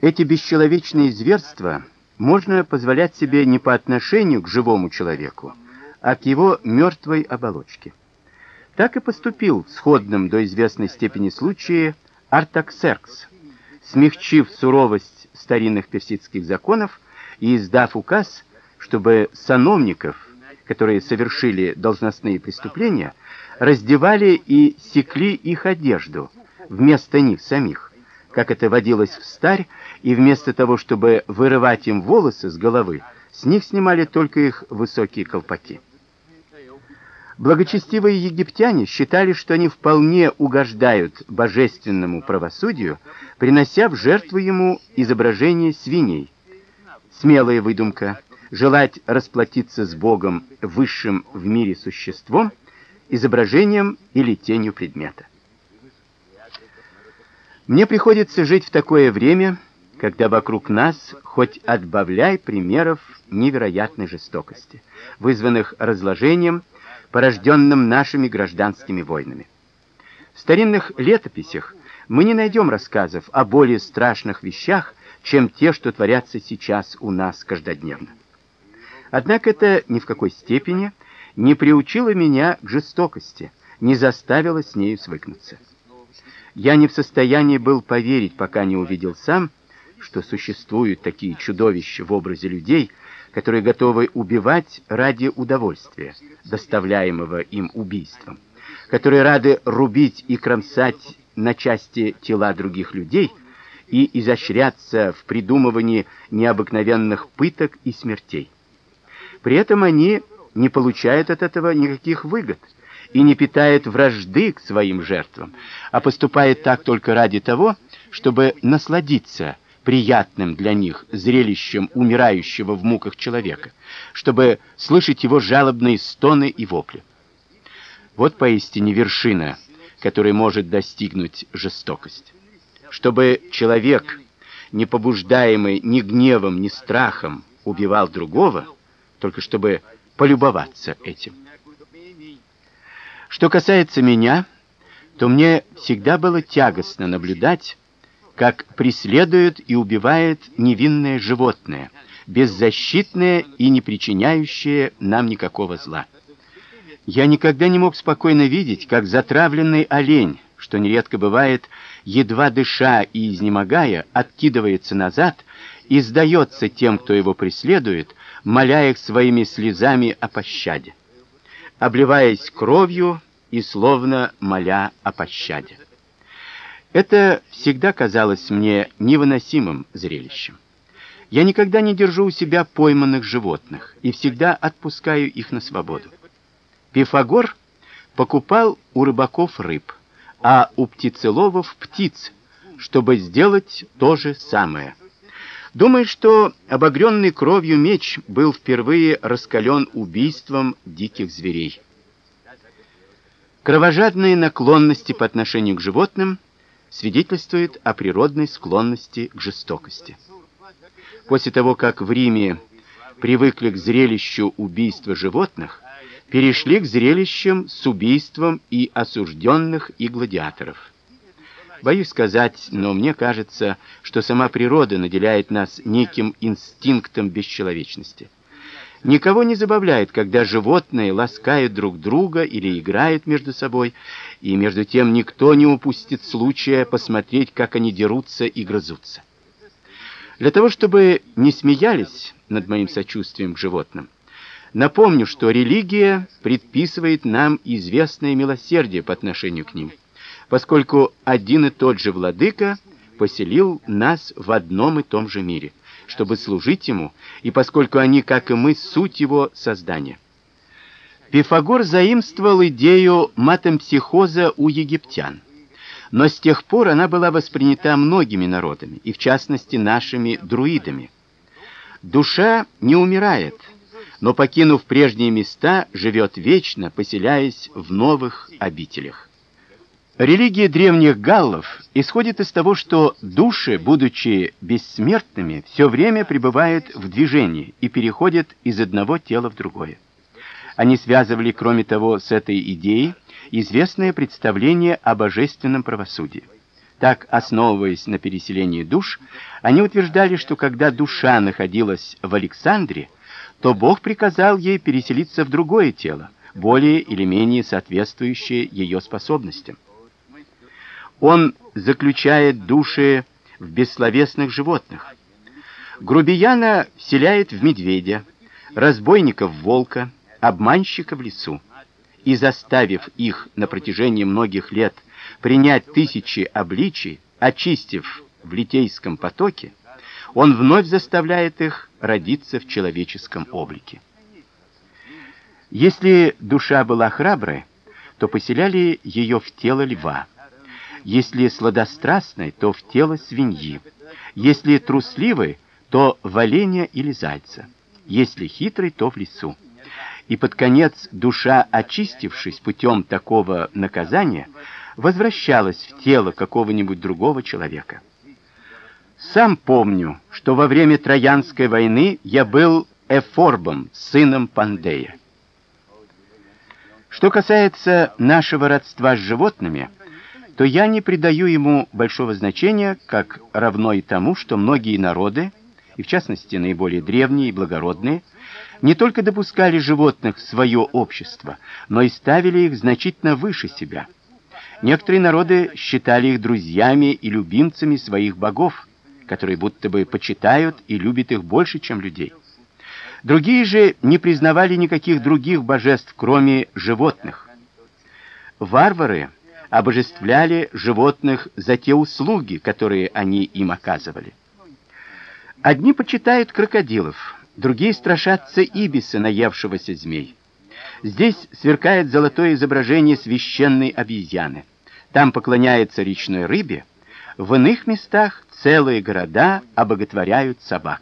Эти бесчеловечные зверства можно позволять себе не по отношению к живому человеку, а к его мертвой оболочке. Так и поступил в сходном до известной степени случае Артаксеркс, смягчив суровость старинных персидских законов и издав указ, чтобы сановников, которые совершили должностные преступления, раздевали и секли их одежду вместо них самих, как это водилось в старь, и вместо того, чтобы вырывать им волосы с головы, с них снимали только их высокие колпаки. Благочестивые египтяне считали, что они вполне угождают божественному правосудию, принося в жертву ему изображение свиней. Смелая выдумка желать расплатиться с Богом, высшим в мире существом, изображением или тенью предмета. Мне приходится жить в такое время, когда вокруг нас хоть отбавляй примеров невероятной жестокости, вызванных разложением, порожденным нашими гражданскими войнами. В старинных летописях мы не найдем рассказов о более страшных вещах, чем те, что творятся сейчас у нас каждодневно. Однако это ни в какой степени не приучило меня к жестокости, не заставило с нею свыкнуться. Я не в состоянии был поверить, пока не увидел сам, что существуют такие чудовища в образе людей, которые готовы убивать ради удовольствия, доставляемого им убийством, которые рады рубить и кромсать на части тела других людей и изощряться в придумывании необыкновенных пыток и смертей. При этом они не получают от этого никаких выгод и не питают вражды к своим жертвам, а поступают так только ради того, чтобы насладиться приятным для них зрелищем умирающего в муках человека, чтобы слышать его жалобные стоны и вопли. Вот поистине вершина, которой может достигнуть жестокость. Чтобы человек, не побуждаемый ни гневом, ни страхом, убивал другого, только чтобы полюбоваться этим. Что касается меня, то мне всегда было тягостно наблюдать, как преследуют и убивают невинное животное, беззащитное и не причиняющее нам никакого зла. Я никогда не мог спокойно видеть, как затравленный олень, что нередко бывает, едва дыша и изнемогая, откидывается назад и сдается тем, кто его преследует, моля их своими слезами о пощаде, обливаясь кровью и словно моля о пощаде. Это всегда казалось мне невыносимым зрелищем. Я никогда не держу у себя пойманных животных и всегда отпускаю их на свободу. Пифагор покупал у рыбаков рыб, а у птицеловов птиц, чтобы сделать то же самое. Думаю, что обогренный кровью меч был впервые раскален убийством диких зверей. Кровожадные наклонности по отношению к животным – свидетельствует о природной склонности к жестокости. После того, как в Риме привыкли к зрелищу убийства животных, перешли к зрелищам с убийством и осужденных и гладиаторов. Боюсь сказать, но мне кажется, что сама природа наделяет нас неким инстинктом бесчеловечности. Никого не забавляет, когда животные ласкают друг друга или играют между собой, и между тем никто не упустит случая посмотреть, как они дерутся и грызутся. Для того, чтобы не смеялись над моим сочувствием к животным, напомню, что религия предписывает нам известное милосердие по отношению к ним, поскольку один и тот же владыка поселил нас в одном и том же мире чтобы служить ему, и поскольку они, как и мы, суть его создания. Пифагор заимствовал идею матемпсихоза у египтян. Но с тех пор она была воспринята многими народами, и в частности нашими друидами. Душа не умирает, но покинув прежние места, живет вечно, поселяясь в новых обителях. Религия древних галлов исходит из того, что души, будучи бессмертными, все время пребывают в движении и переходят из одного тела в другое. Они связывали, кроме того, с этой идеей известное представление о божественном правосудии. Так, основываясь на переселении душ, они утверждали, что когда душа находилась в Александре, то Бог приказал ей переселиться в другое тело, более или менее соответствующее ее способностям. Он заключает души в бессловесных животных. Грубияна вселяет в медведя, разбойника в волка, обманщика в лису. И заставив их на протяжении многих лет принять тысячи обличий, очистив в литейском потоке, он вновь заставляет их родиться в человеческом облике. Если душа была храброй, то поселяли ее в тело льва. Если сладострастной, то в тело свиньи. Если трусливой, то в оленя или зайца. Если хитрый, то в лису. И под конец душа, очистившись путем такого наказания, возвращалась в тело какого-нибудь другого человека. Сам помню, что во время Троянской войны я был Эфорбом, сыном Пандея. Что касается нашего родства с животными, то я не придаю ему большого значения, как равно и тому, что многие народы, и в частности наиболее древние и благородные, не только допускали животных в свое общество, но и ставили их значительно выше себя. Некоторые народы считали их друзьями и любимцами своих богов, которые будто бы почитают и любят их больше, чем людей. Другие же не признавали никаких других божеств, кроме животных. Варвары обожествляли животных за те услуги, которые они им оказывали. Одни почитают крокодилов, другие страшатся ибиса, наевшегося змей. Здесь сверкает золотое изображение священной обезьяны. Там поклоняется речной рыбе, в иных местах целые города обоготворяют собак.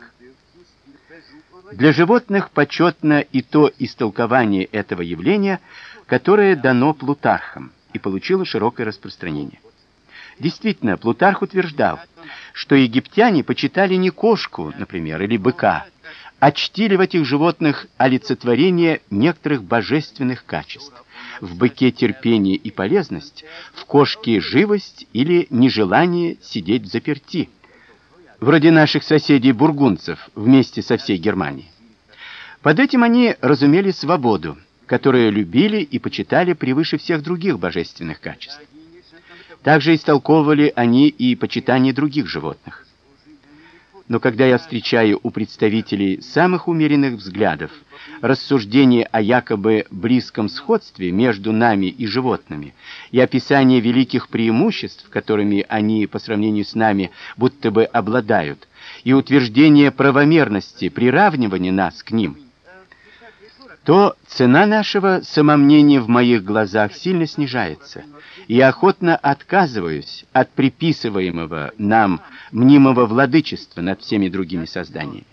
Для животных почетно и то истолкование этого явления, которое дано Плутархом и получило широкое распространение. Действительно, Плутарх утверждал, что египтяне почитали не кошку, например, или быка, а чтили в этих животных олицетворение некоторых божественных качеств. В быке терпение и полезность, в кошке живость или нежелание сидеть в заперти. Вроде наших соседей бургундцев вместе со всей Германией. Под этим они разумели свободу, которую любили и почитали превыше всех других божественных качеств. Также истолковывали они и почитание других животных. Но когда я встречаю у представителей самых умеренных взглядов рассуждения о якобы близком сходстве между нами и животными и описание великих преимуществ, которыми они по сравнению с нами будто бы обладают, и утверждение правомерности приравнивания нас к ним, то цена нашего самомнения в моих глазах сильно снижается, и охотно отказываюсь от приписываемого нам мнимого владычества над всеми другими созданиями.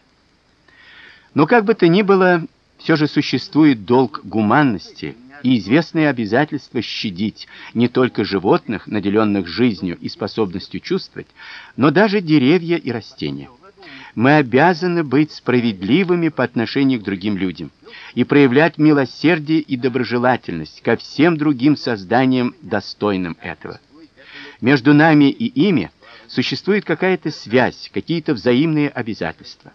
Но как бы то ни было, все же существует долг гуманности и известное обязательство щадить не только животных, наделенных жизнью и способностью чувствовать, но даже деревья и растения мы обязаны быть справедливыми по отношению к другим людям и проявлять милосердие и доброжелательность ко всем другим созданиям, достойным этого. Между нами и ими существует какая-то связь, какие-то взаимные обязательства.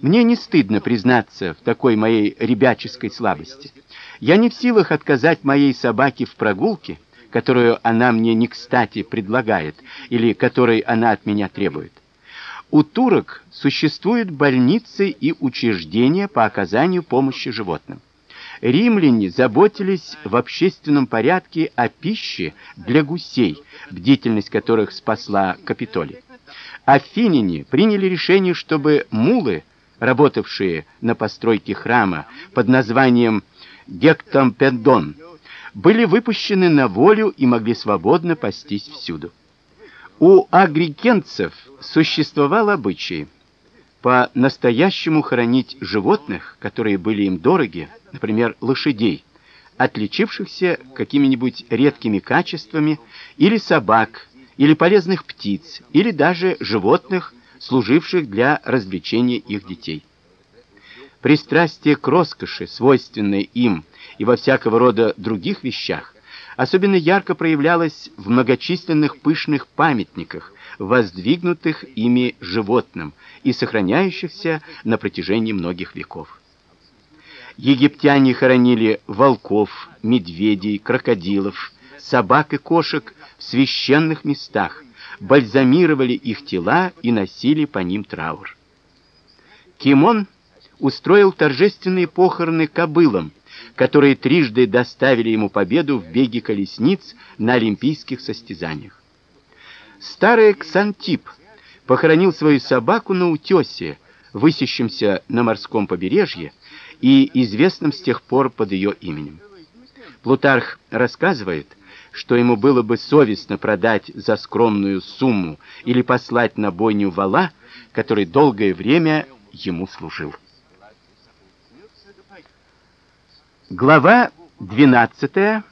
Мне не стыдно признаться в такой моей ребяческой слабости. Я не в силах отказать моей собаке в прогулке, которую она мне не кстати предлагает или которой она от меня требует. У турок существуют больницы и учреждения по оказанию помощи животным. Римляне заботились в общественном порядке о пище для гусей, бдительность которых спасла Капитолий. Афиняне приняли решение, чтобы мулы, работавшие на постройке храма под названием Гектампедон, были выпущены на волю и могли свободно пастись всюду. У агрикенцев существовал обычай по-настоящему хоронить животных, которые были им дороги, например, лошадей, отличившихся какими-нибудь редкими качествами, или собак, или полезных птиц, или даже животных, служивших для развлечения их детей. Пристрастие к роскоши, свойственное им и во всякого рода других вещах, особенно ярко проявлялось в многочисленных пышных памятниках, воздвигнутых ими животным и сохраняющихся на протяжении многих веков. Египтяне хоронили волков, медведей, крокодилов, собак и кошек в священных местах, бальзамировали их тела и носили по ним траур. Кимон устроил торжественные похороны кобылам, которые трижды доставили ему победу в беге колесниц на олимпийских состязаниях. Старый Ксантип похоронил свою собаку на утёсе, высящемся на морском побережье и известном с тех пор под ее именем. Плутарх рассказывает, что ему было бы совестно продать за скромную сумму или послать на бойню вала, который долгое время ему служил. Глава 12.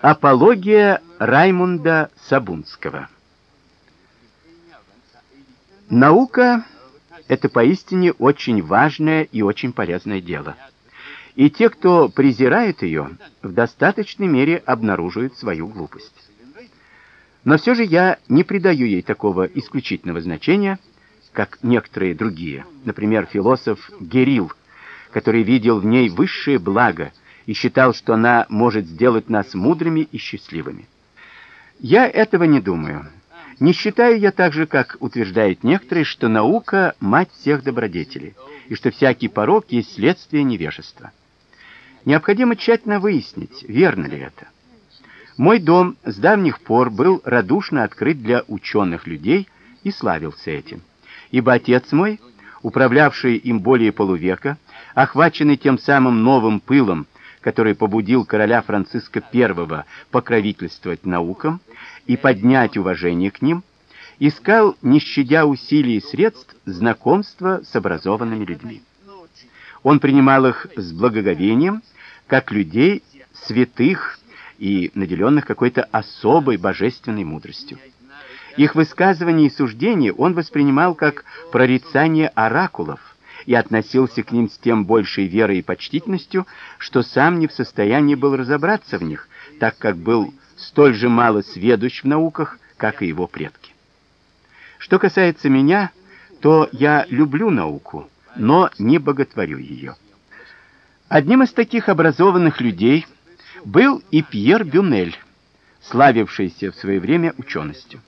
Апология Раймунда Сабунского. Наука это поистине очень важное и очень полезное дело. И те, кто презирает ее, в достаточной мере обнаруживают свою глупость. Но все же я не придаю ей такого исключительного значения, как некоторые другие. Например, философ Герил который видел в ней высшее благо и считал, что она может сделать нас мудрыми и счастливыми. Я этого не думаю. Не считаю я так же, как утверждают некоторые, что наука мать всех добродетелей, и что всякий порок есть следствие невежества. Необходимо тщательно выяснить, верно ли это. Мой дом с давних пор был радушно открыт для ученых людей и славился этим. Ибо отец мой, управлявший им более полувека, охваченный тем самым новым пылом, который побудил короля Франциска I покровительствовать наукам и поднять уважение к ним, искал, не щадя усилий и средств, знакомства с образованными людьми. Он принимал их с благоговением, как людей святых и наделенных какой-то особой божественной мудростью. Их высказывания и суждения он воспринимал как прорицание оракулов, и относился к ним с тем большей верой и почтительностью, что сам не в состоянии был разобраться в них, так как был столь же мало сведущ в науках, как и его предки. Что касается меня, то я люблю науку, но не боготворю ее. Одним из таких образованных людей был и Пьер Бюнель, славившийся в свое время ученостью.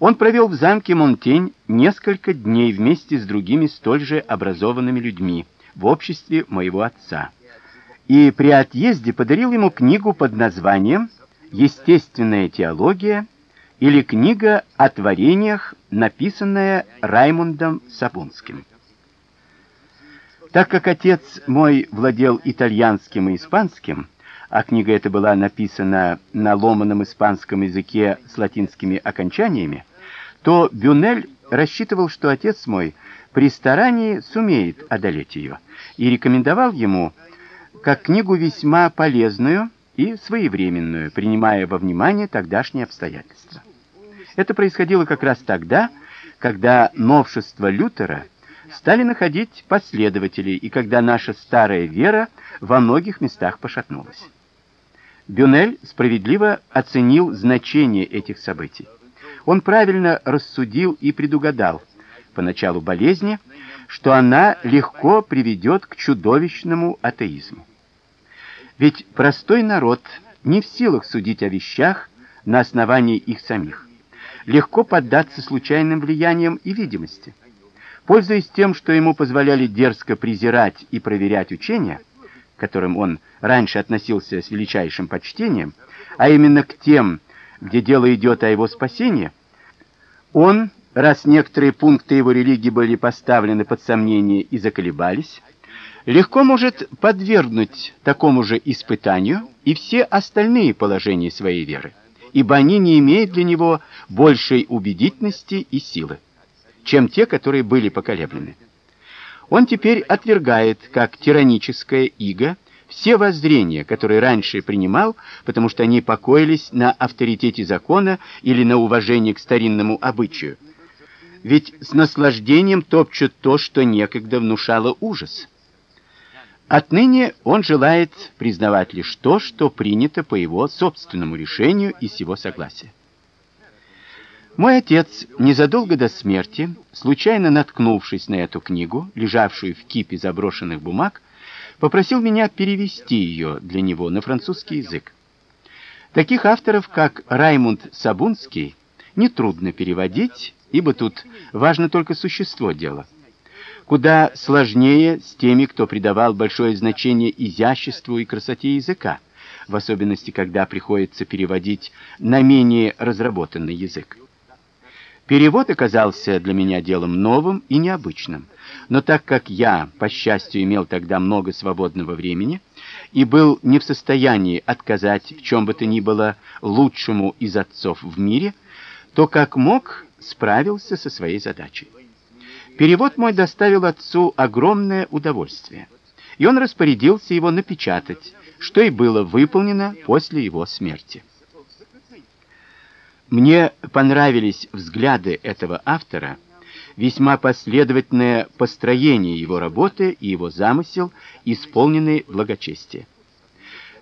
Он провел в замке Монтень несколько дней вместе с другими столь же образованными людьми в обществе моего отца. И при отъезде подарил ему книгу под названием Естественная теология или книга о творениях, написанная Раймундом Сабунским. Так как отец мой владел итальянским и испанским, а книга эта была написана на ломаном испанском языке с латинскими окончаниями, то Бюнель рассчитывал, что отец мой при старании сумеет одолеть ее, и рекомендовал ему как книгу весьма полезную и своевременную, принимая во внимание тогдашние обстоятельства. Это происходило как раз тогда, когда новшества Лютера стали находить последователей и когда наша старая вера во многих местах пошатнулась. Бюнель справедливо оценил значение этих событий. Он правильно рассудил и предугадал по началу болезни, что она легко приведет к чудовищному атеизму. Ведь простой народ не в силах судить о вещах на основании их самих. Легко поддаться случайным влияниям и видимости. Пользуясь тем, что ему позволяли дерзко презирать и проверять учения, к которым он раньше относился с величайшим почтением, а именно к тем, где дело идет о его спасении, он, раз некоторые пункты его религии были поставлены под сомнение и заколебались, легко может подвергнуть такому же испытанию и все остальные положения своей веры, ибо они не имеют для него большей убедительности и силы, чем те, которые были поколеблены. Он теперь отвергает как тираническое иго все воззрения, которые раньше принимал, потому что они покоились на авторитете закона или на уважении к старинному обычаю. Ведь с наслаждением топчут то, что некогда внушало ужас. Отныне он желает признавать лишь то, что принято по его собственному решению и с его согласия. Мой отец незадолго до смерти, случайно наткнувшись на эту книгу, лежавшую в кипе заброшенных бумаг, попросил меня перевести ее для него на французский язык. Таких авторов, как Раймунд Сабунский, не трудно переводить, ибо тут важно только существо дела. Куда сложнее с теми, кто придавал большое значение изяществу и красоте языка, в особенности когда приходится переводить на менее разработанный язык. Перевод оказался для меня делом новым и необычным. Но так как я, по счастью, имел тогда много свободного времени и был не в состоянии отказать в чем бы то ни было лучшему из отцов в мире, то как мог справился со своей задачей. Перевод мой доставил отцу огромное удовольствие, и он распорядился его напечатать, что и было выполнено после его смерти. Мне понравились взгляды этого автора, весьма последовательное построение его работы и его замысел, исполненный благочестия.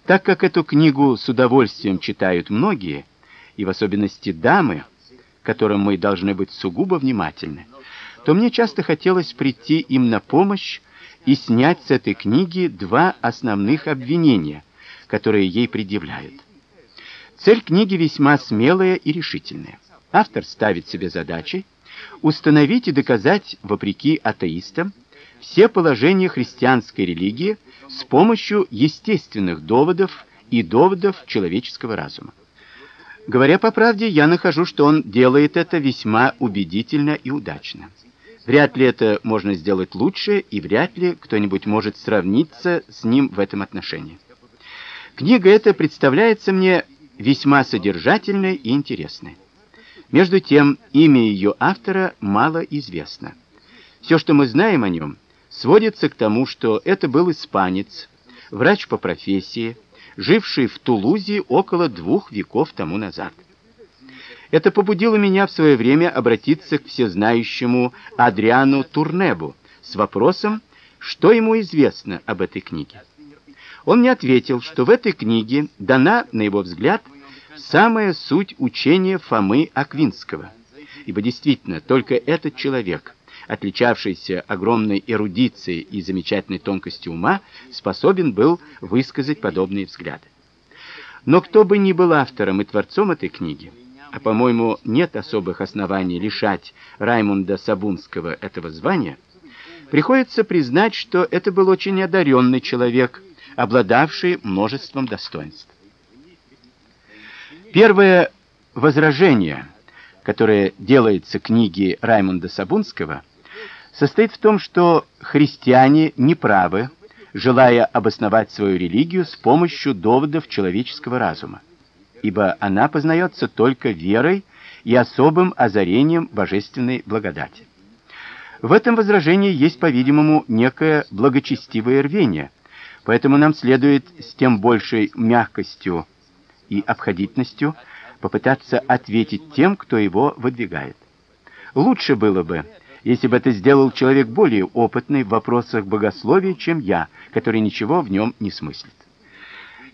Так как эту книгу с удовольствием читают многие, и в особенности дамы, которым мы должны быть сугубо внимательны, то мне часто хотелось прийти им на помощь и снять с этой книги два основных обвинения, которые ей предъявляют. Цель книги весьма смелая и решительная. Автор ставит себе задачей установить и доказать, вопреки атеистам, все положения христианской религии с помощью естественных доводов и доводов человеческого разума. Говоря по правде, я нахожу, что он делает это весьма убедительно и удачно. Вряд ли это можно сделать лучше, и вряд ли кто-нибудь может сравниться с ним в этом отношении. Книга эта представляется мне весьма содержательной и интересной. Между тем, имя ее автора мало известно. Все, что мы знаем о нем, сводится к тому, что это был испанец, врач по профессии, живший в Тулузе около двух веков тому назад. Это побудило меня в свое время обратиться к всезнающему Адриану Турнебу с вопросом, что ему известно об этой книге. Он мне ответил, что в этой книге дана, на его взгляд, самая суть учения Фомы Аквинского. Ибо действительно, только этот человек, отличавшийся огромной эрудицией и замечательной тонкостью ума, способен был высказать подобные взгляды. Но кто бы ни был автором и творцом этой книги, а, по-моему, нет особых оснований лишать Раймунда Сабунского этого звания, приходится признать, что это был очень одаренный человек, обладавший множеством достоинств. Первое возражение, которое делается книге Раймонда Сабунского, состоит в том, что христиане не правы, желая обосновать свою религию с помощью доводов человеческого разума, ибо она познается только верой и особым озарением божественной благодати. В этом возражении есть, по-видимому, некое благочестивое рвение – Поэтому нам следует с тем большей мягкостью и обходительностью попытаться ответить тем, кто его выдвигает. Лучше было бы, если бы это сделал человек более опытный в вопросах богословия, чем я, который ничего в нем не смыслит.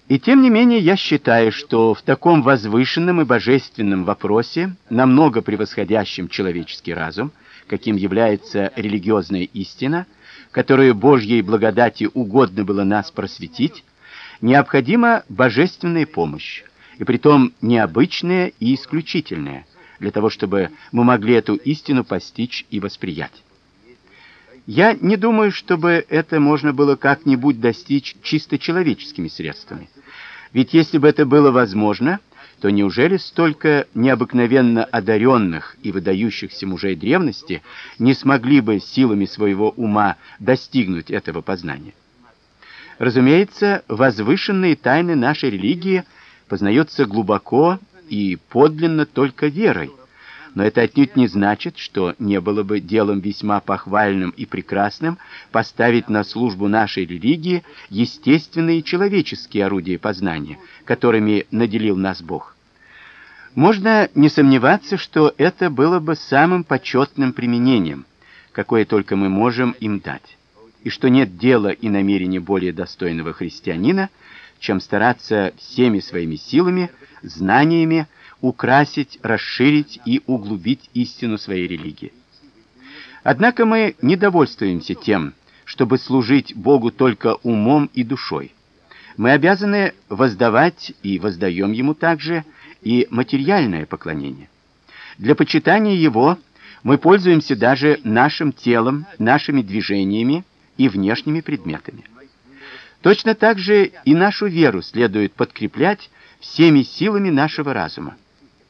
И тем не менее, я считаю, что в таком возвышенном и божественном вопросе, намного превосходящем человеческий разум, каким является религиозная истина, которую Божьей благодати угодно было нас просветить, необходима божественная помощь, и притом необычная и исключительная, для того чтобы мы могли эту истину постичь и воспринять. Я не думаю, чтобы это можно было как-нибудь достичь чисто человеческими средствами. Ведь если бы это было возможно, то неужели столько необыкновенно одаренных и выдающихся мужей древности не смогли бы силами своего ума достигнуть этого познания? Разумеется, возвышенные тайны нашей религии познаются глубоко и подлинно только верой. Но это отнюдь не значит, что не было бы делом весьма похвальным и прекрасным поставить на службу нашей религии естественные человеческие орудия познания, которыми наделил нас Бог. Можно не сомневаться, что это было бы самым почетным применением, какое только мы можем им дать. И что нет дела и намерения более достойного христианина, чем стараться всеми своими силами, знаниями украсить, расширить и углубить истину своей религии. Однако мы не довольствуемся тем, чтобы служить Богу только умом и душой. Мы обязаны воздавать и воздаем ему также и материальное поклонение. Для почитания его мы пользуемся даже нашим телом, нашими движениями и внешними предметами. Точно так же и нашу веру следует подкреплять всеми силами нашего разума,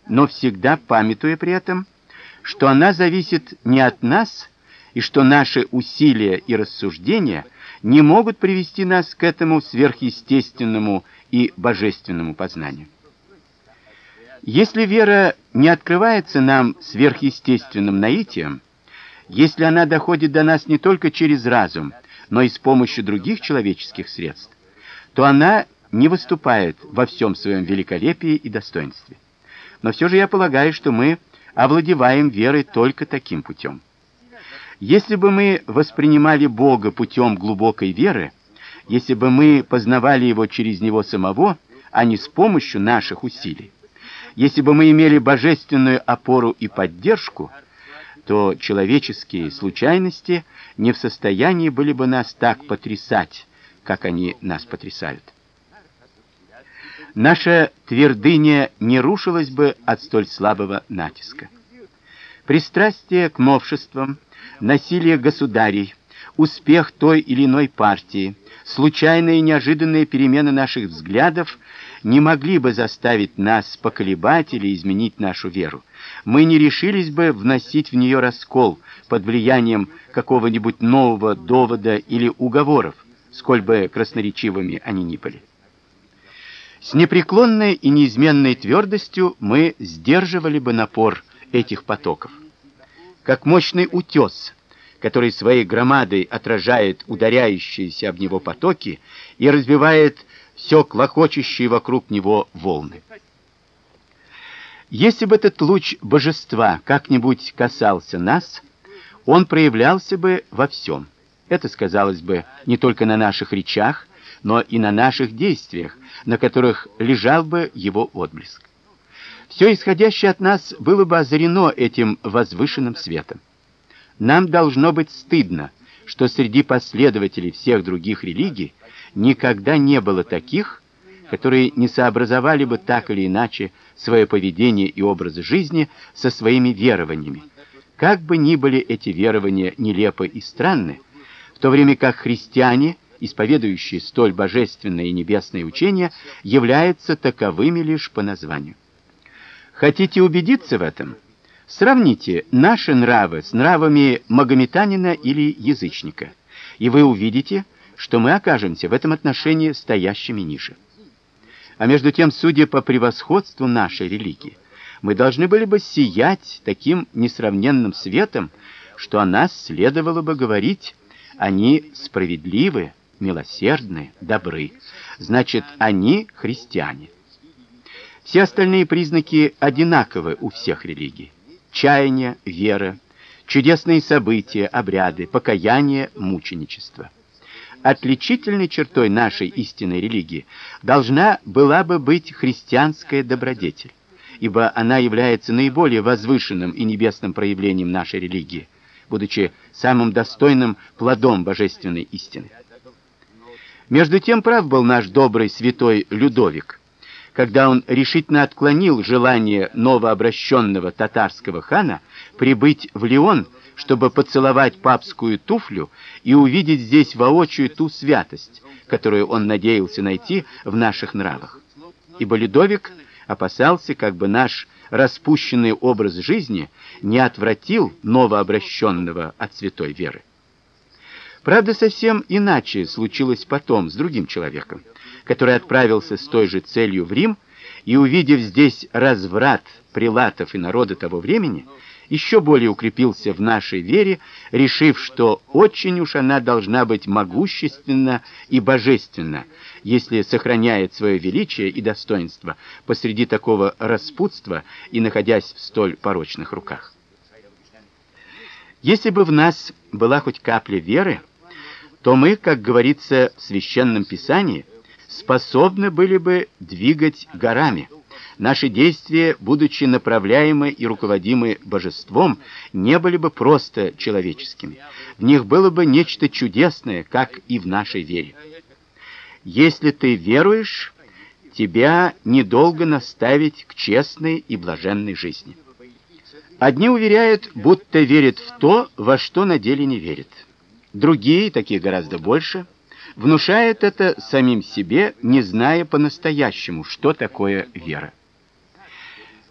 но всегда памятуя при этом, что она зависит не от нас, и что наши усилия и рассуждения не могут привести нас к этому сверхъестественному и божественному познанию. Если вера не открывается нам сверхъестественным наитием, если она доходит до нас не только через разум, но и с помощью других человеческих средств, то она не выступает во всем своем великолепии и достоинстве. Но все же я полагаю, что мы овладеваем верой только таким путем. Если бы мы воспринимали Бога путем глубокой веры, если бы мы познавали его через него самого, а не с помощью наших усилий, если бы мы имели божественную опору и поддержку, то человеческие случайности не в состоянии были бы нас так потрясать, как они нас потрясают. Наша твердыня не рушилась бы от столь слабого натиска. Пристрастие к новшествам, насилие государей, успех той или иной партии, случайные и неожиданные перемены наших взглядов не могли бы заставить нас поколебать или изменить нашу веру. Мы не решились бы вносить в нее раскол под влиянием какого-нибудь нового довода или уговоров, сколь бы красноречивыми они ни были. С непреклонной и неизменной твердостью мы сдерживали бы напор этих потоков. Как мощный утес, который своей громадой отражает ударяющиеся об него потоки и разбивает все клокочущие вокруг него волны. Если бы этот луч божества как-нибудь касался нас, он проявлялся бы во всем. Это сказалось бы не только на наших речах, но и на наших действиях, на которых лежал бы его отблеск. Все исходящее от нас было бы озарено этим возвышенным светом. Нам должно быть стыдно, что среди последователей всех других религий никогда не было таких, которые не сообразовали бы так или иначе свое поведение и образ жизни со своими верованиями. Как бы ни были эти верования нелепы и странны, в то время как христиане, исповедующие столь божественное и небесное учение, являются таковыми лишь по названию. Хотите убедиться в этом? Сравните наши нравы с нравами магометанина или язычника, и вы увидите, что мы окажемся в этом отношении стоящими ниже. А между тем, судя по превосходству нашей религии, мы должны были бы сиять таким несравненным светом, что о нас следовало бы говорить: они справедливы, милосердны, добры. Значит, они христиане. Все остальные признаки одинаковы у всех религий: чаяние, вера, чудесные события, обряды, покаяние, мученичество. Отличительной чертой нашей истинной религии должна была бы быть христианская добродетель, ибо она является наиболее возвышенным и небесным проявлением нашей религии, будучи самым достойным плодом божественной истины. Между тем прав был наш добрый святой Людовик, когда он решительно отклонил желание новообращенного татарского хана прибыть в Лион чтобы поцеловать папскую туфлю и увидеть здесь воочию ту святость, которую он надеялся найти в наших нравах. Ибо Людовик опасался, как бы наш распущенный образ жизни не отвратил новообращенного от святой веры. Правда, совсем иначе случилось потом с другим человеком, который отправился с той же целью в Рим и увидев здесь разврат прилатов и народа того времени, еще более укрепился в нашей вере, решив, что очень уж она должна быть могущественна и божественна, если сохраняет свое величие и достоинство посреди такого распутства и находясь в столь порочных руках. Если бы в нас была хоть капля веры, то мы, как говорится в священном писании, способны были бы двигать горами. Наши действия, будучи направляемы и руководимы божеством, не были бы просто человеческими. В них было бы нечто чудесное, как и в нашей вере. Если ты веруешь, тебя недолго наставить к честной и блаженной жизни. Одни уверяют, будто верят в то, во что на деле не верят. Другие, такие гораздо больше, внушают это самим себе, не зная по-настоящему, что такое вера.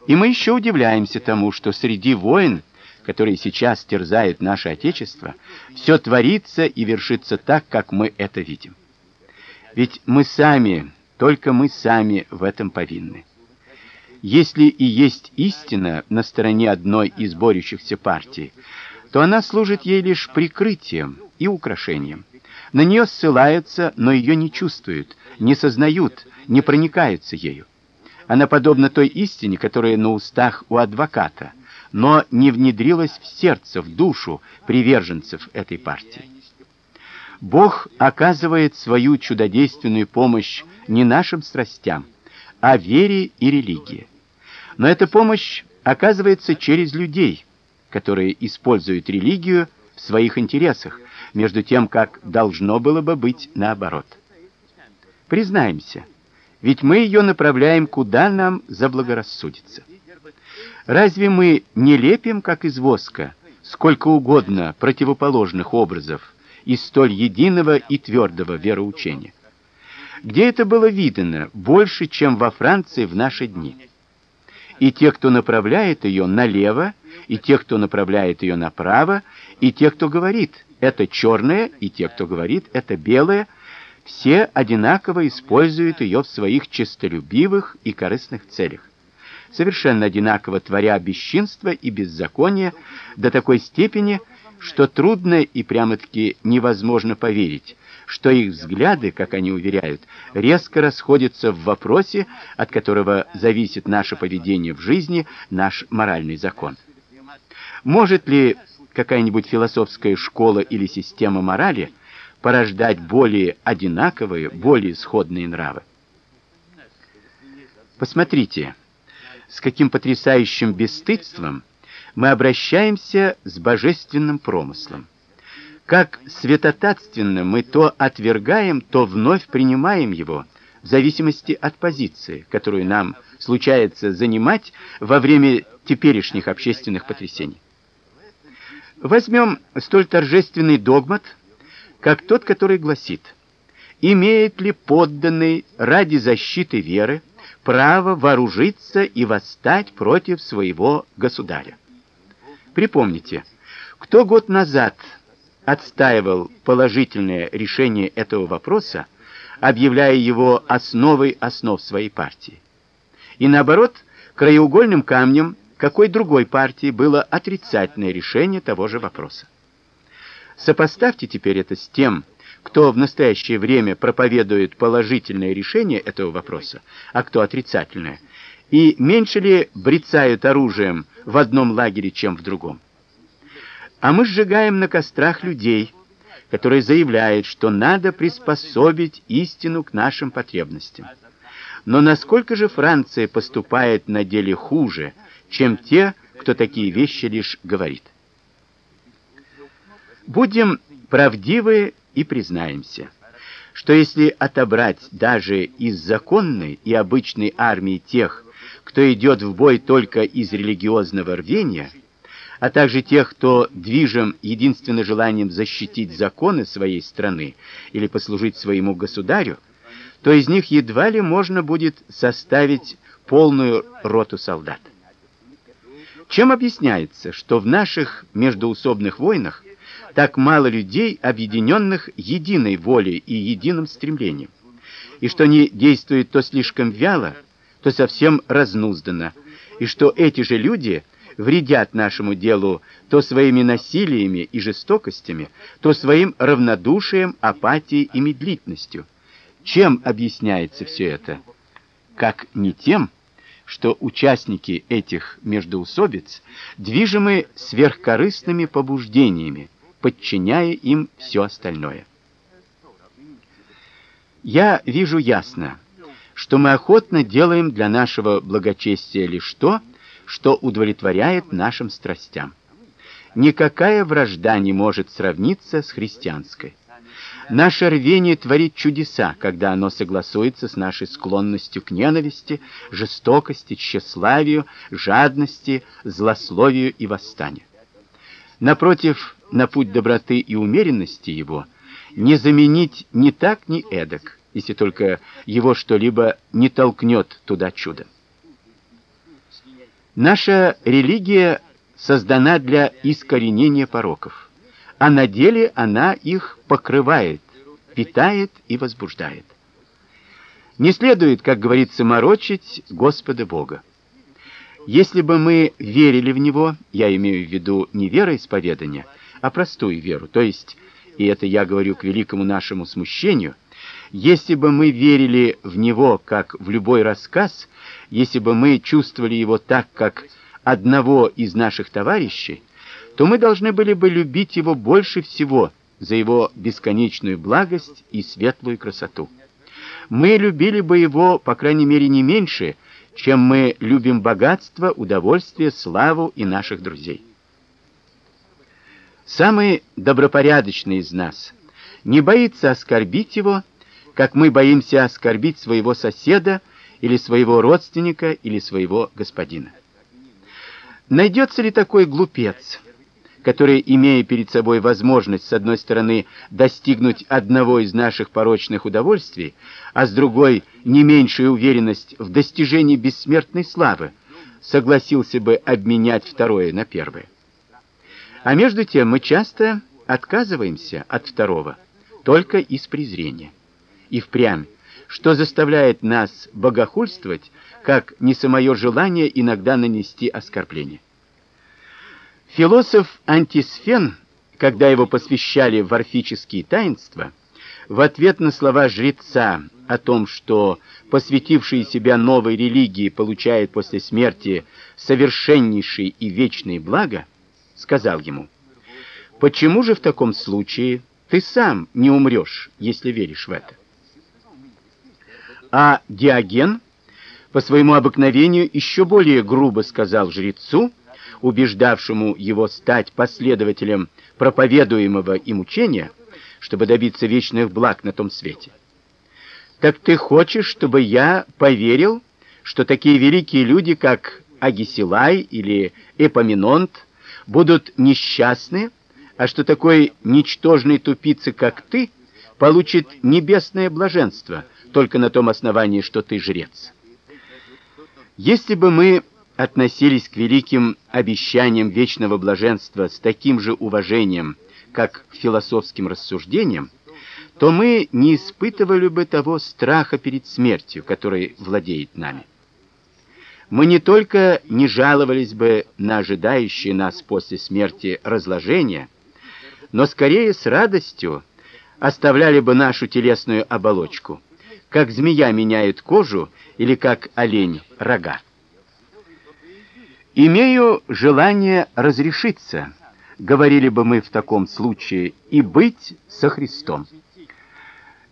И мы еще удивляемся тому, что среди войн, которые сейчас терзают наше отечество, все творится и вершится так, как мы это видим. Ведь мы сами, только мы сами в этом повинны. Если и есть истина на стороне одной из борющихся партий, то она служит ей лишь прикрытием и украшением. На нее ссылаются, но ее не чувствуют, не сознают, не проникаются ею. Она подобна той истине, которая на устах у адвоката, но не внедрилась в сердце, в душу приверженцев этой партии. Бог оказывает свою чудодейственную помощь не нашим страстям, а вере и религии. Но эта помощь оказывается через людей, которые используют религию в своих интересах, между тем как должно было бы быть наоборот. Признаемся, ведь мы ее направляем куда нам заблагорассудится. Разве мы не лепим, как из воска, сколько угодно противоположных образов из столь единого и твердого вероучения? Где это было видано больше, чем во Франции в наши дни? И те, кто направляет ее налево, и те, кто направляет ее направо, и те, кто говорит: это черное, и те, кто говорит: это белое, все одинаково используют ее в своих честолюбивых и корыстных целях. Совершенно одинаково творя бесчинство и беззаконие до такой степени, что трудно и прямо-таки невозможно поверить, что их взгляды, как они уверяют, резко расходятся в вопросе, от которого зависит наше поведение в жизни, наш моральный закон. Может ли какая-нибудь философская школа или система морали порождать более одинаковые, более сходные нравы. Посмотрите, с каким потрясающим бесстыдством мы обращаемся с божественным промыслом. Как святотатственно мы то отвергаем, то вновь принимаем его, в зависимости от позиции, которую нам случается занимать во время теперешних общественных потрясений. Возьмем столь торжественный догмат, как тот, который гласит: имеет ли подданный ради защиты веры право вооружиться и восстать против своего государя? Припомните, кто год назад отстаивал положительное решение этого вопроса, объявляя его основой основ своей партии. И наоборот, краеугольным камнем какой другой партии было отрицательное решение того же вопроса. Сопоставьте теперь это с тем, кто в настоящее время проповедует положительное решение этого вопроса, а кто отрицательное, и меньше ли брецают оружием в одном лагере, чем в другом. А мы сжигаем на кострах людей, которые заявляют, что надо приспособить истину к нашим потребностям. Но насколько же Франция поступает на деле хуже, чем те, кто такие вещи лишь говорит? Будем правдивы и признаемся, что если отобрать даже из законной и обычной армии тех, кто идет в бой только из религиозного рвения, а также тех, кто движим единственным желанием защитить законы своей страны или послужить своему государю, то из них едва ли можно будет составить полную роту солдат. Чем объясняется, что в наших междоусобных войнах так мало людей, объединенных единой волей и единым стремлением, и что они действуют то слишком вяло, то совсем разнузданно, и что эти же люди вредят нашему делу то своими насилиями и жестокостями, то своим равнодушием, апатией и медлительностью. Чем объясняется все это? Как не тем, что участники этих междоусобиц движимы сверхкорыстными побуждениями, подчиняя им все остальное. Я вижу ясно, что мы охотно делаем для нашего благочестия лишь то, что удовлетворяет нашим страстям. Никакая вражда не может сравниться с христианской. Наше рвение творит чудеса, когда оно согласуется с нашей склонностью к ненависти, жестокости, тщеславию, жадности, злословию и восстанию. Напротив, на путь доброты и умеренности его не заменить ни так, ни эдак, если только его что-либо не толкнет туда чудо. Наша религия создана для искоренения пороков а на деле она их покрывает, питает и возбуждает. Не следует, как говорится, морочить Господа Бога. Если бы мы верили в него, я имею в виду не вероисповедание, а простую веру, то есть, и это я говорю к великому нашему смущению, если бы мы верили в него как в любой рассказ, если бы мы чувствовали его так, как одного из наших товарищей, то мы должны были бы любить его больше всего за его бесконечную благость и светлую красоту. Мы любили бы его, по крайней мере, не меньше, чем мы любим богатство, удовольствие, славу и наших друзей. Самый добропорядочный из нас не боится оскорбить его, как мы боимся оскорбить своего соседа или своего родственника или своего господина. Найдется ли такой глупец, который, имея перед собой возможность с одной стороны достигнуть одного из наших порочных удовольствий, а с другой не меньшую уверенность в достижении бессмертной славы, согласился бы обменять второе на первое. А между тем мы часто отказываемся от второго только из презрения. И впрямь, что заставляет нас богохульствовать, как не самое желание иногда нанести оскорбление. Философ Антисфен, когда его посвящали в орфические таинства, в ответ на слова жреца о том, что посвятивший себя новой религии получает после смерти совершеннейшие и вечные блага, сказал ему: "Почему же в таком случае ты сам не умрешь, если веришь в это?" А Диоген по своему обыкновению еще более грубо сказал жрецу, убеждавшему его стать последователем проповедуемого им учения, чтобы добиться вечных благ на том свете. Так ты хочешь, чтобы я поверил, что такие великие люди, как Агисилай или Эпоминонт, будут несчастны, а что такой ничтожный тупица, как ты, получит небесное блаженство только на том основании, что ты жрец? Если бы мы относились к великим обещаниям вечного блаженства с таким же уважением, как к философским рассуждениям, то мы не испытывали бы того страха перед смертью, который владеет нами. Мы не только не жаловались бы на ожидающее нас после смерти разложение, но скорее с радостью оставляли бы нашу телесную оболочку, как змея меняет кожу или как олень рога. Имею желание разрешиться, говорили бы мы в таком случае, и быть со Христом.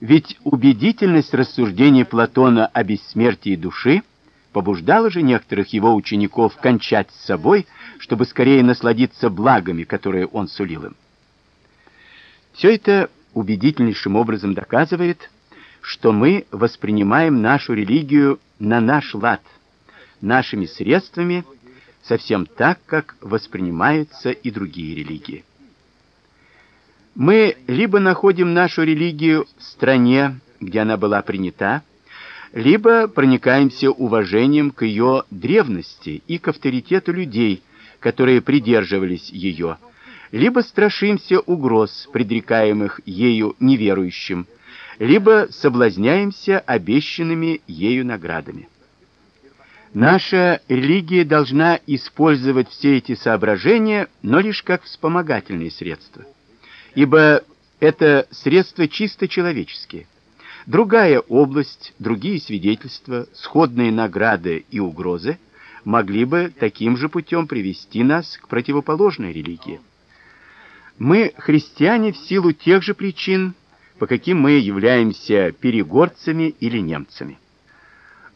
Ведь убедительность рассуждений Платона о бессмертии души побуждала же некоторых его учеников кончать с собой, чтобы скорее насладиться благами, которые он сулил им. Все это убедительнейшим образом доказывает, что мы воспринимаем нашу религию на наш лад, нашими средствами совсем так, как воспринимаются и другие религии. Мы либо находим нашу религию в стране, где она была принята, либо проникаемся уважением к ее древности и к авторитету людей, которые придерживались ее, либо страшимся угроз, предрекаемых ею неверующим, либо соблазняемся обещанными ею наградами. Наша религия должна использовать все эти соображения, но лишь как вспомогательные средства. Ибо это средства чисто человеческие. Другая область, другие свидетельства, сходные награды и угрозы могли бы таким же путем привести нас к противоположной религии. Мы христиане в силу тех же причин, по каким мы являемся перегорцами или немцами.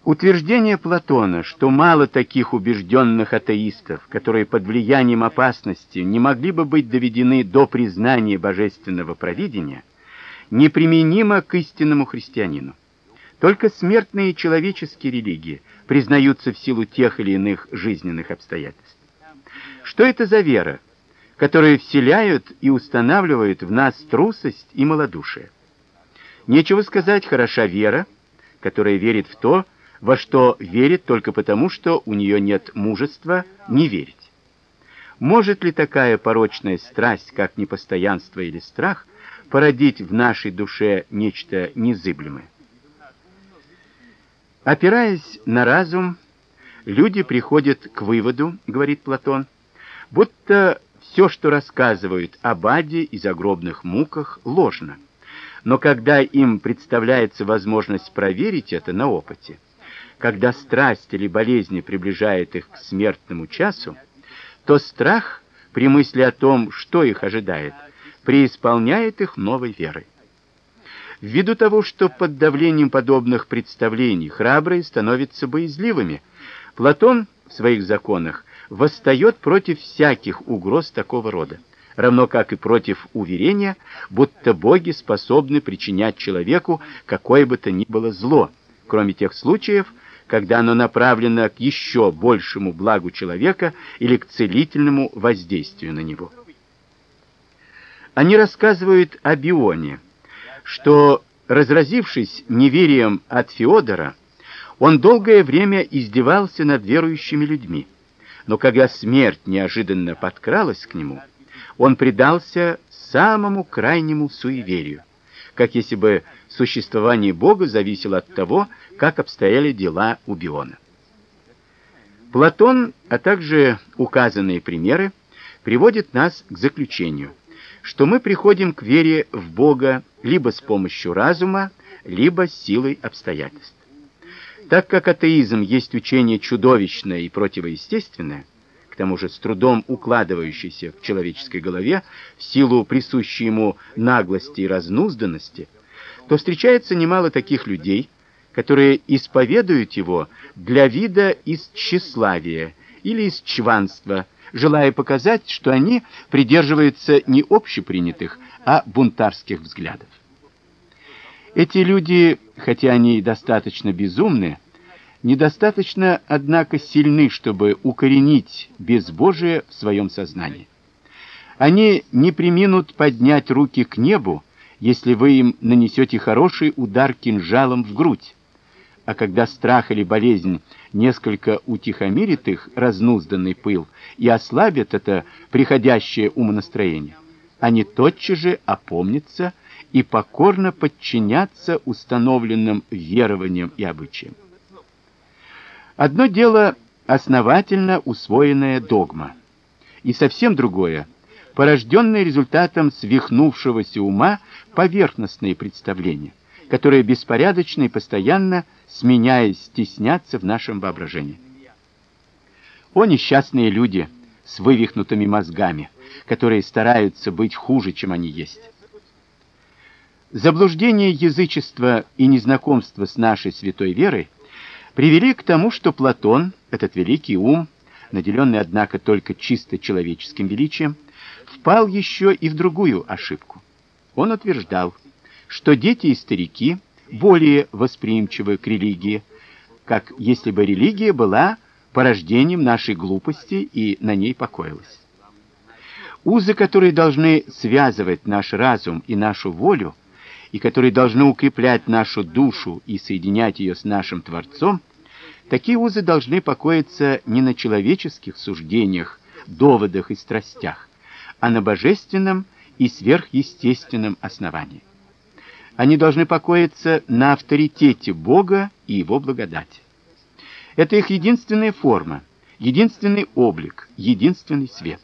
Утверждение Платона, что мало таких убежденных атеистов, которые под влиянием опасности не могли бы быть доведены до признания божественного провидения, неприменимо к истинному христианину. Только смертные человеческие религии признаются в силу тех или иных жизненных обстоятельств. Что это за вера, которая вселяет и устанавливает в нас трусость и малодушие? Нечего сказать, хороша вера, которая верит в то, во что верит только потому, что у нее нет мужества не верить. Может ли такая порочная страсть, как непостоянство или страх, породить в нашей душе нечто незыблемое? Опираясь на разум, люди приходят к выводу, говорит Платон, будто все, что рассказывают об аде и загробных муках, ложно. Но когда им представляется возможность проверить это на опыте, когда страсть или болезни приближает их к смертному часу, то страх при мысли о том, что их ожидает, преисполняет их новой верой. Ввиду того, что под давлением подобных представлений храбрые становятся боязливыми, Платон в своих законах восстает против всяких угроз такого рода, равно как и против уверения, будто боги способны причинять человеку какое бы то ни было зло, кроме тех случаев, когда оно направлено к еще большему благу человека или к целительному воздействию на него. Они рассказывают о Бионе, что, разразившись неверием от Феодора, он долгое время издевался над верующими людьми. Но когда смерть неожиданно подкралась к нему, он предался самому крайнему суеверию как если бы существование Бога зависело от того, как обстояли дела у Биона. Платон, а также указанные примеры приводят нас к заключению, что мы приходим к вере в Бога либо с помощью разума, либо силой обстоятельств. Так как атеизм есть учение чудовищное и противоестественное, к тому же с трудом укладывающийся в человеческой голове в силу присущей ему наглости и разнузданности, то встречается немало таких людей, которые исповедуют его для вида из тщеславия или из чванства, желая показать, что они придерживаются не общепринятых, а бунтарских взглядов. Эти люди, хотя они и достаточно безумны, недостаточно, однако, сильны, чтобы укоренить безбожие в своем сознании. Они не преминут поднять руки к небу, если вы им нанесете хороший удар кинжалом в грудь. А когда страх или болезнь несколько утихомирит их разнузданный пыл и ослабит это приходящее умонастроение, они тотчас же опомнятся и покорно подчинятся установленным верованиям и обычаям. Одно дело основательно усвоенная догма, и совсем другое порожденное результатом свихнувшегося ума поверхностные представления, которые беспорядочно и постоянно сменяясь стеснятся в нашем воображении. О несчастные люди с вывихнутыми мозгами, которые стараются быть хуже, чем они есть. Заблуждение язычества и незнакомство с нашей святой верой привели к тому, что Платон, этот великий ум, наделенный однако только чисто человеческим величием, впал еще и в другую ошибку. Он утверждал, что дети и старики более восприимчивы к религии, как если бы религия была порождением нашей глупости и на ней покоилась. Узы, которые должны связывать наш разум и нашу волю, и которые должны укреплять нашу душу и соединять ее с нашим Творцом, такие узы должны покоиться не на человеческих суждениях, доводах и страстях, а на божественном и сверхъестественном основании. Они должны покоиться на авторитете Бога и его благодати. Это их единственная форма, единственный облик, единственный свет.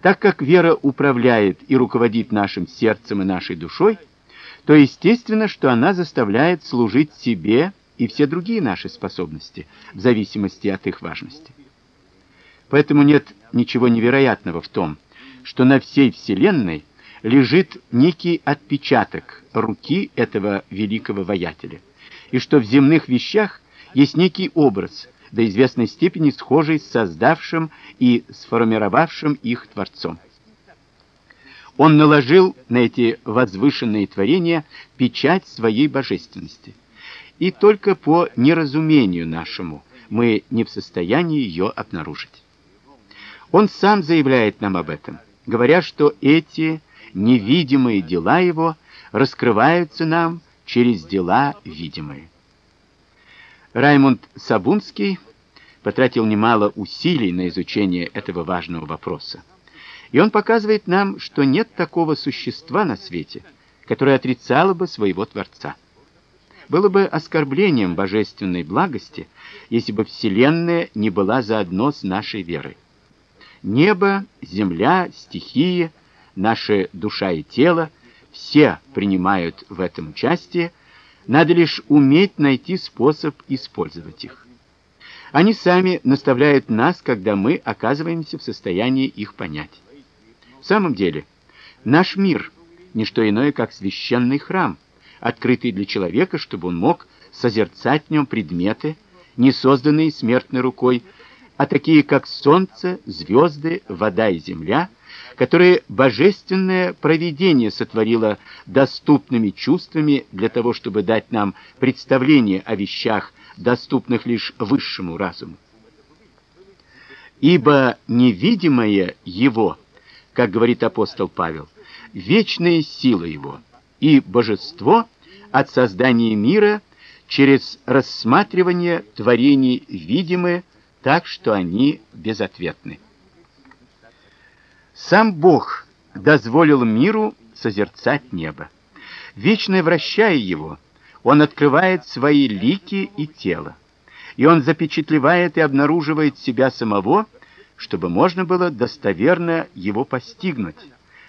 Так как вера управляет и руководит нашим сердцем и нашей душой, то естественно, что она заставляет служить себе и все другие наши способности в зависимости от их важности. Поэтому нет ничего невероятного в том, что на всей вселенной лежит некий отпечаток руки этого великого воятеля, и что в земных вещах есть некий образ, до известной степени схожий с создавшим и сформировавшим их Творцом. Он наложил на эти возвышенные творения печать своей божественности. И только по неразумению нашему мы не в состоянии ее обнаружить. Он сам заявляет нам об этом, говоря, что эти невидимые дела его раскрываются нам через дела видимые. Раймонд Сабунский потратил немало усилий на изучение этого важного вопроса. И он показывает нам, что нет такого существа на свете, которое отрицало бы своего Творца. Было бы оскорблением божественной благости, если бы вселенная не была заодно с нашей верой. Небо, земля, стихии, наша душа и тело все принимают в этом участие, надо лишь уметь найти способ использовать их. Они сами наставляют нас, когда мы оказываемся в состоянии их понять. В самом деле, наш мир не что иное, как священный храм, открытый для человека, чтобы он мог созерцать в нем предметы, не созданные смертной рукой, а такие как солнце, звезды, вода и земля, которые божественное провидение сотворило доступными чувствами для того, чтобы дать нам представление о вещах, доступных лишь высшему разуму. Ибо невидимое его как говорит апостол Павел, вечная сила его и божество от создания мира через рассматривание творений видимы так, что они безответны. Сам Бог дозволил миру созерцать небо. Вечно вращая его, он открывает свои лики и тело. И он запечатлевает и обнаруживает себя самого чтобы можно было достоверно его постигнуть,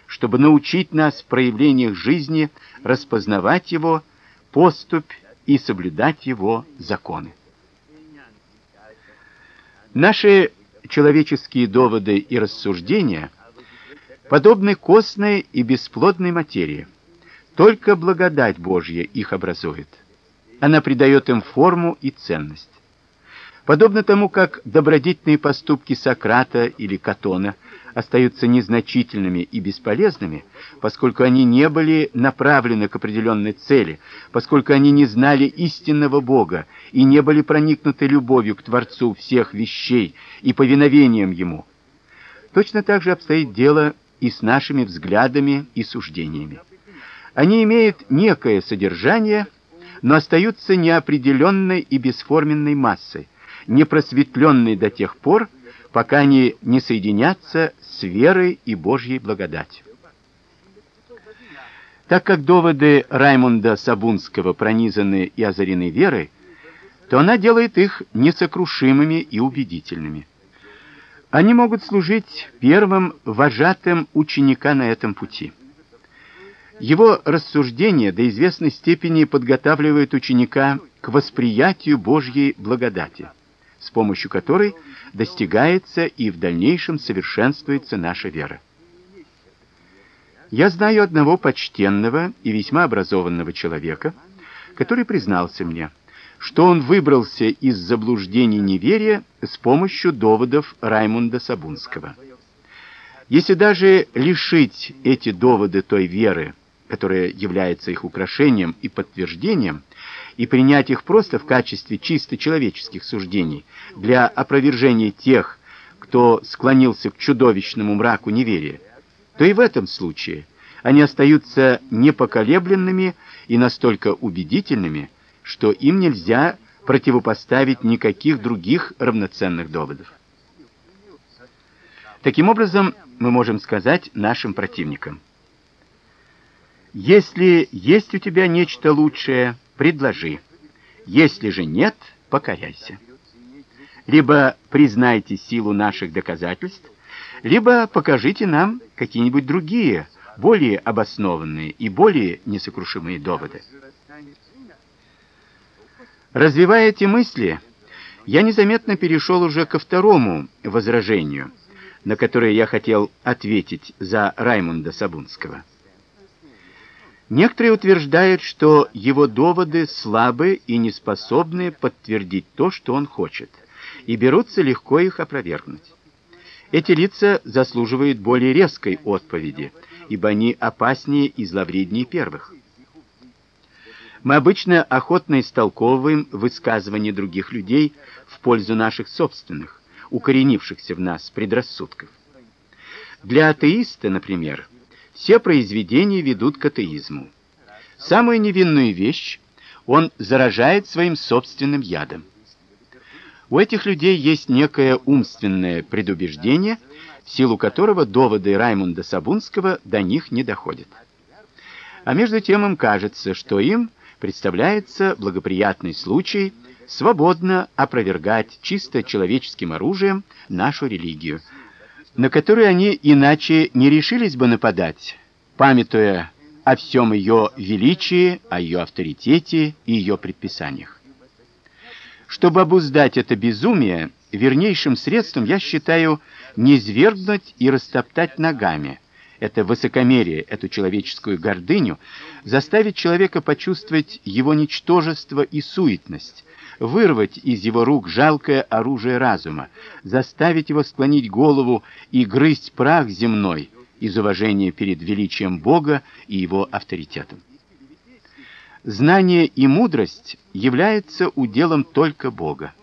чтобы научить нас в проявлениях жизни распознавать его поступь и соблюдать его законы. Наши человеческие доводы и рассуждения подобны костной и бесплодной материи. Только благодать Божья их образует. Она придает им форму и ценность. Подобно тому, как добродетельные поступки Сократа или Катона остаются незначительными и бесполезными, поскольку они не были направлены к определенной цели, поскольку они не знали истинного Бога и не были проникнуты любовью к Творцу всех вещей и повиновением ему. Точно так же обстоит дело и с нашими взглядами и суждениями. Они имеют некое содержание, но остаются неопределенной и бесформенной массой, не просветленные до тех пор, пока они не соединятся с верой и Божьей благодатью. Так как доводы Раймонда Сабунского пронизаны и озарены верой, то она делает их несокрушимыми и убедительными. Они могут служить первым вожатым ученика на этом пути. Его рассуждения до известной степени подготавливают ученика к восприятию Божьей благодати с помощью которой достигается и в дальнейшем совершенствуется наша вера. Я знаю одного почтенного и весьма образованного человека, который признался мне, что он выбрался из заблуждений неверия с помощью доводов Раймунда Сабунского. Если даже лишить эти доводы той веры, которая является их украшением и подтверждением, и принять их просто в качестве чисто человеческих суждений для опровержения тех, кто склонился к чудовищному мраку неверия, то и в этом случае они остаются непоколебленными и настолько убедительными, что им нельзя противопоставить никаких других равноценных доводов. Таким образом, мы можем сказать нашим противникам: если есть у тебя нечто лучшее, предложи. Если же нет, покоряйся. Либо признайте силу наших доказательств, либо покажите нам какие-нибудь другие, более обоснованные и более несокрушимые доводы. Развивая эти мысли, я незаметно перешел уже ко второму возражению, на которое я хотел ответить за Раймонда Сабунского. Некоторые утверждают, что его доводы слабы и не способны подтвердить то, что он хочет, и берутся легко их опровергнуть. Эти лица заслуживают более резкой отповеди, ибо они опаснее и зловреднее первых. Мы обычно охотно истолковываем высказывания других людей в пользу наших собственных, укоренившихся в нас предрассудков. Для атеиста, например, все произведения ведут к атеизму. Самую невинную вещь он заражает своим собственным ядом. У этих людей есть некое умственное предубеждение, в силу которого доводы Раймунда Сабунского до них не доходят. А между тем им кажется, что им представляется благоприятный случай свободно опровергать чисто человеческим оружием нашу религию, на которую они иначе не решились бы нападать, памятуя о всем ее величии, о ее авторитете и ее предписаниях. Чтобы обуздать это безумие, вернейшим средством я считаю низвергнуть и растоптать ногами это высокомерие, эту человеческую гордыню, заставить человека почувствовать его ничтожество и суетность, вырвать из его рук жалкое оружие разума, заставить его склонить голову и грызть прах земной из уважения перед величием Бога и его авторитетом. Знание и мудрость являются уделом только Бога.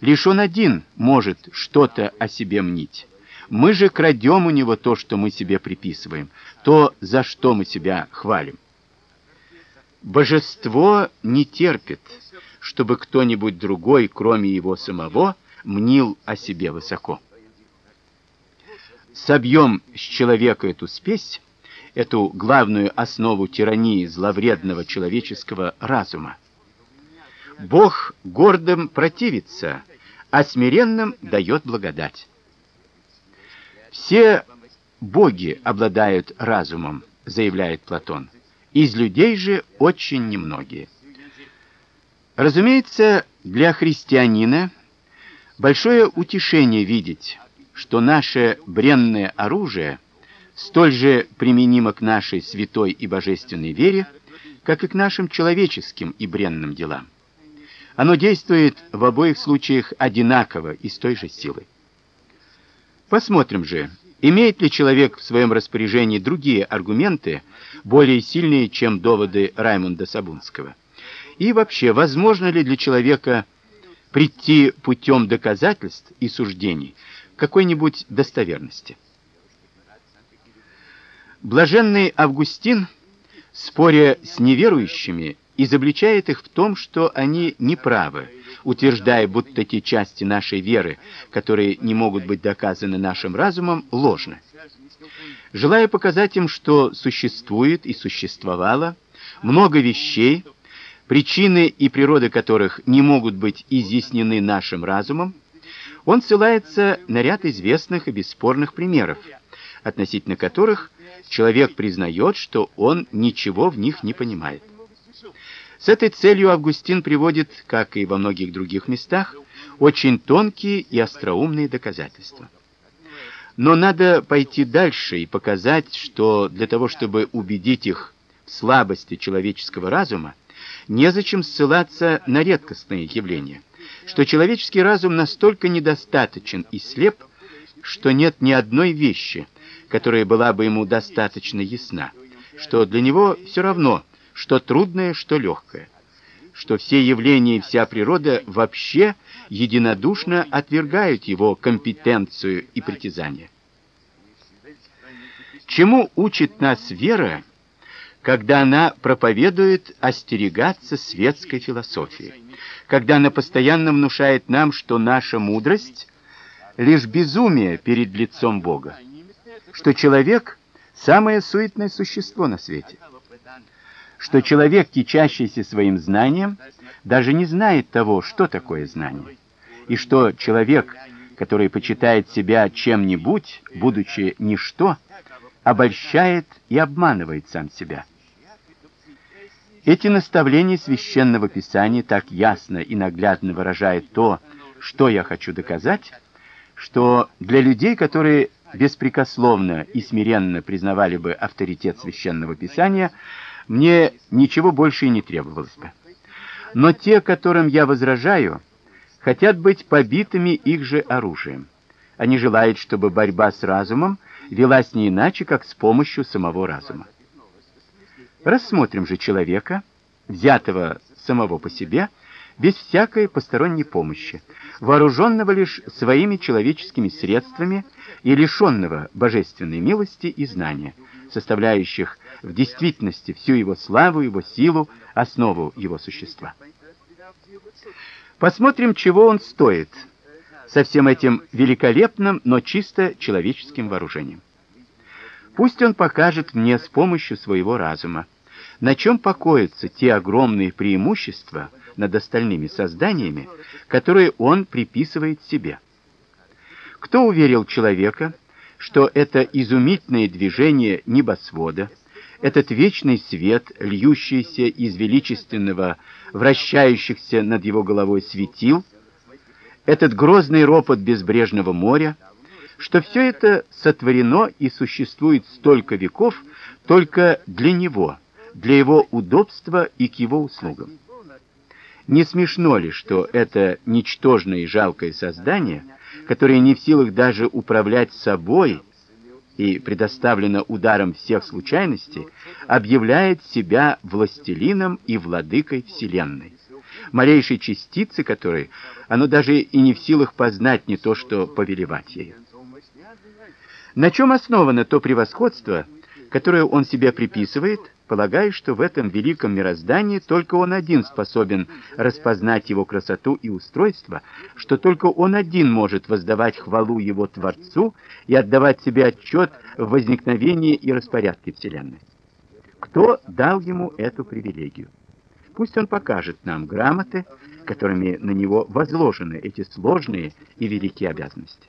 Лишь он один может что-то о себе мнить. Мы же крадем у него то, что мы себе приписываем, то, за что мы себя хвалим. Божество не терпит, чтобы кто-нибудь другой, кроме его самого, мнил о себе высоко. Собьем с человека эту спесь, эту главную основу тирании зловредного человеческого разума. Бог гордым противится, а смиренным дает благодать. Все боги обладают разумом, заявляет Платон. Из людей же очень немногие. Разумеется, для христианина большое утешение видеть, что наше бренное оружие столь же применимо к нашей святой и божественной вере, как и к нашим человеческим и бренным делам. Оно действует в обоих случаях одинаково и с той же силой. Посмотрим же, имеет ли человек в своем распоряжении другие аргументы, более сильные, чем доводы Раймонда Сабунского. И вообще, возможно ли для человека прийти путем доказательств и суждений к какой-нибудь достоверности? Блаженный Августин, споря с неверующими, изобличает их в том, что они неправы утверждая, будто те части нашей веры, которые не могут быть доказаны нашим разумом, ложны. Желая показать им, что существует и существовало много вещей, причины и природы которых не могут быть изъяснены нашим разумом, он ссылается на ряд известных и бесспорных примеров, относительно которых человек признает, что он ничего в них не понимает. С этой целью Августин приводит, как и во многих других местах, очень тонкие и остроумные доказательства. Но надо пойти дальше и показать, что для того, чтобы убедить их в слабости человеческого разума, незачем ссылаться на редкостные явления, что человеческий разум настолько недостаточен и слеп, что нет ни одной вещи, которая была бы ему достаточно ясна, что для него все равно – что трудное, что легкое, что все явления и вся природа вообще единодушно отвергают его компетенцию и притязания. Чему учит нас вера, когда она проповедует остерегаться светской философии, когда она постоянно внушает нам, что наша мудрость лишь безумие перед лицом Бога, что человек самое суетное существо на свете что человек, кичащийся своим знанием, даже не знает того, что такое знание, и что человек, который почитает себя чем-нибудь, будучи ничто, обольщает и обманывает сам себя. Эти наставления священного писания так ясно и наглядно выражают то, что я хочу доказать, что для людей, которые беспрекословно и смиренно признавали бы авторитет священного писания, мне ничего больше и не требовалось бы. Но те, которым я возражаю, хотят быть побитыми их же оружием. Они желают, чтобы борьба с разумом велась не иначе, как с помощью самого разума. Рассмотрим же человека, взятого самого по себе, без всякой посторонней помощи, вооруженного лишь своими человеческими средствами и лишенного божественной милости и знания, составляющих в действительности всю его славу, его силу, основу его существа. Посмотрим, чего он стоит со всем этим великолепным, но чисто человеческим вооружением. Пусть он покажет мне с помощью своего разума, на чем покоятся те огромные преимущества над остальными созданиями, которые он приписывает себе. Кто уверил человека, что это изумительное движение небосвода, этот вечный свет, льющийся из величественного, вращающихся над его головой светил, этот грозный ропот безбрежного моря, что все это сотворено и существует столько веков только для него, для его удобства и к его услугам. Не смешно ли, что это ничтожное и жалкое создание, которое не в силах даже управлять собой и предоставлено ударом всех случайностей, объявляет себя властелином и владыкой вселенной, малейшей частицы которой оно даже и не в силах познать не то что повелевать ею. На чем основано то превосходство, которое он себе приписывает, полагая, что в этом великом мироздании только он один способен распознать его красоту и устройство, что только он один может воздавать хвалу его творцу и отдавать себе отчет в возникновении и распорядке вселенной. Кто дал ему эту привилегию? Пусть он покажет нам грамоты, которыми на него возложены эти сложные и великие обязанности.